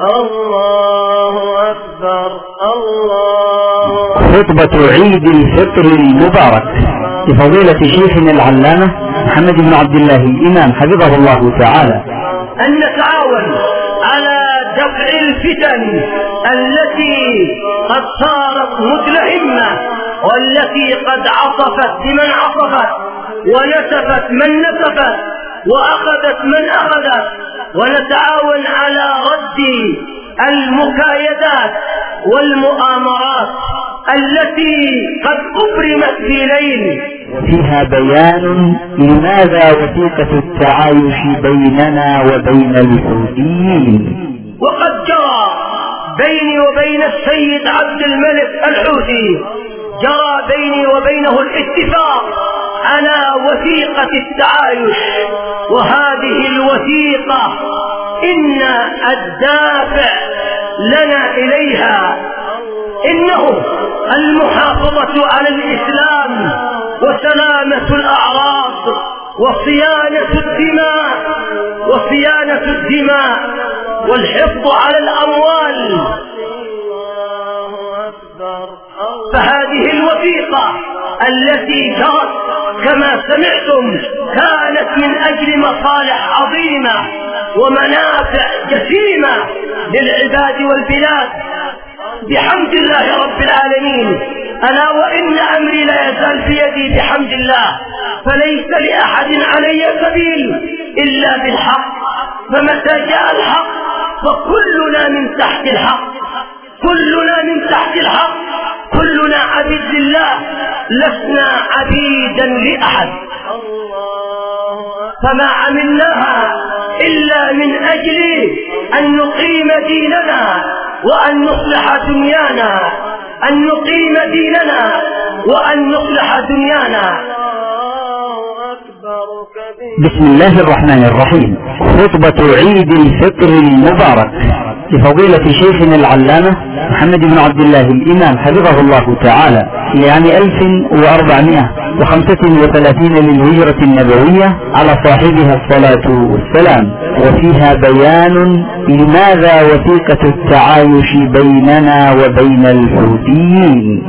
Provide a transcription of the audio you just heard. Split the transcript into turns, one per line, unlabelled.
الله أكبر الله
خطبة عيد الفطر المبارك لفضيلة شيخنا العلامة محمد بن عبد الله الإمام حفظه الله تعالى.
أن نتعاون على دفع الفتن التي قد صارت مدلهمة والتي قد عصفت بمن عصفت ونسفت من نسفت وأخذت من أخذت. ونتعاون على المكايدات والمؤامرات التي قد أبرمت في ليل.
فيها بيان لماذا وثيقة التعايش بيننا وبين الحوثيين
وقد جرى بيني وبين السيد عبد الملك الحوثي جرى بيني وبينه الاتفاق على وثيقة التعايش. وهذه الوثيقة إن الدافع لنا إليها. إنه المحافظة على الإسلام وسلامة الأعراض وصيانة الدماء وصيانة الدماء والحفظ على الأموال. فهذه الوثيقة التي جرت كما سمعتم كانت من أجل مصالح عظيمة ومنافع جسيمة. للعباد والبلاد. بحمد الله رب العالمين. ألا وإن أمري لا يزال في يدي بحمد الله. فليس لأحد علي سبيل إلا بالحق. فمتى جاء الحق فكلنا من تحت الحق. كلنا من تحت الحق. كلنا عبيد لله. لسنا عبيدا لأحد. فما عملناها إلا من أن نقيم ديننا وأن نصلح دنيانا. أن نقيم ديننا وأن نصلح دنيانا.
بسم الله الرحمن الرحيم. خطبة عيد الفطر المبارك لفضيلة شيخنا العلامة محمد بن عبد الله الإمام حفظه الله تعالى لعام 1435 للهجرة النبوية على صاحبها الصلاة والسلام. وفيها بيان لماذا وثيقة التعايش بيننا وبين الحوثيين